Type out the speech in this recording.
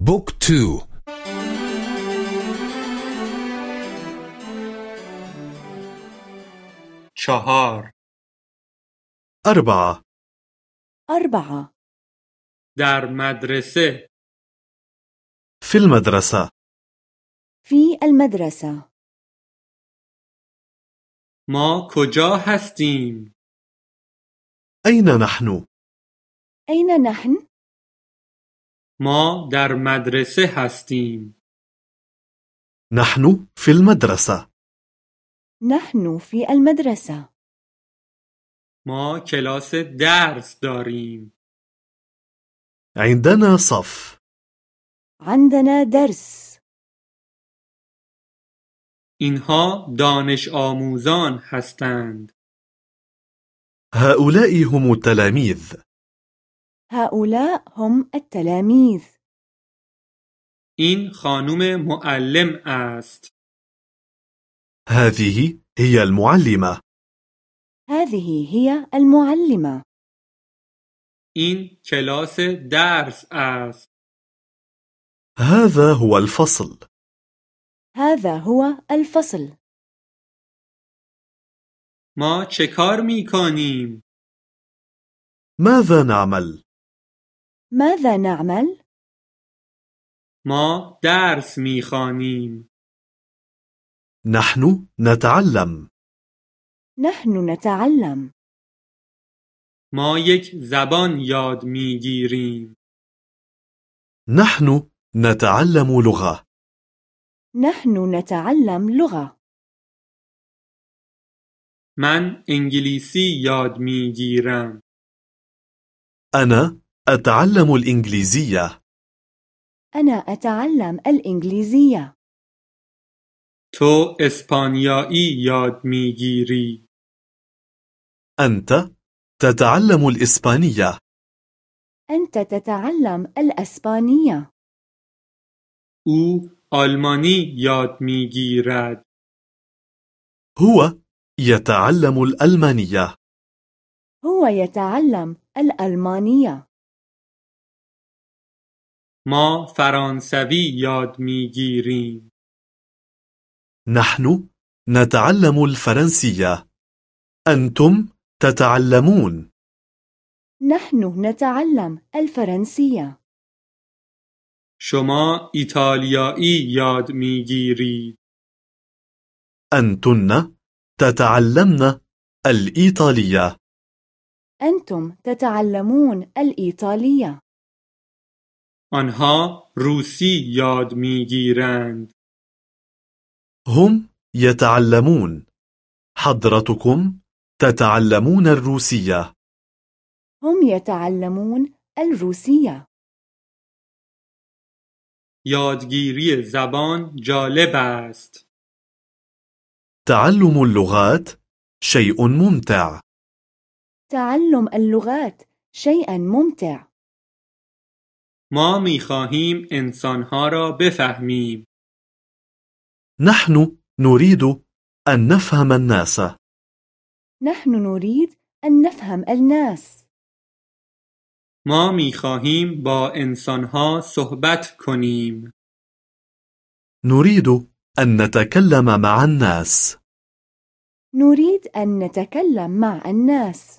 book two. چهار. أربعة. أربعة. در مدرسه. في المدرسة. في المدرسة. ما کجا هستیم؟ أين نحن؟ أين نحن؟ ما در مدرسه هستیم. نحن في المدرسة نحن في المدرسة ما کلاس درس داریم. عندنا صف عندنا درس اینها دانش آموزان هستند. هؤلاء هم التلاميذ هؤلاء هم التلاميذ این خانم معلم است. هذه هي المعلمة هذه هي المعلمة این کلاس درس است. هذا هو الفصل هذا هو الفصل ما چه کار می کنیم؟ ماذا نعمل؟ ماذا نعمل؟ ما درس می خوانیم. نحن نتعلم نحن نتعلم ما یک زبان یاد می گیریم. نحن نتعلم لغة نحن نتعلم لغة من انگلیسی یاد می گیرم. أنا أتعلم الإنجليزية. أنا أتعلم الإنجليزية. تو اسپانیایی یاد می گیری. أنت تتعلم الإسبانية. أنت تتعلم الأسبانية. أو آلمانی یاد می گیرد. هو يتعلم الألمانية. هو يتعلم الألمانية. ما فرانسوی یاد می گیریم. نحن نتعلم الفرنسية. أنتم تتعلمون. نحن نتعلم الفرنسية. شما ایتالیایی یاد می گیرید. أنتن تتعلمن الإيطالية. أنتم تتعلمون الإيطالية. آنها روسی یاد می گیرند. هم يتعلمون حضرتكم تتعلمون الروسية هم يتعلمون الروسية یادگیری زبان جالب است. تعلم اللغات شيء ممتع. تعلم اللغات شيئا ممتع. ما می خواهیم انسانها را بفهمیم. نحن نريد أن نفهم الناس نحن نريد أن نفهم الناس ما می خواهیم با انسانها صحبت کنیم. نريد أن نتكلم مع الناس نريد أن نتكلم مع الناس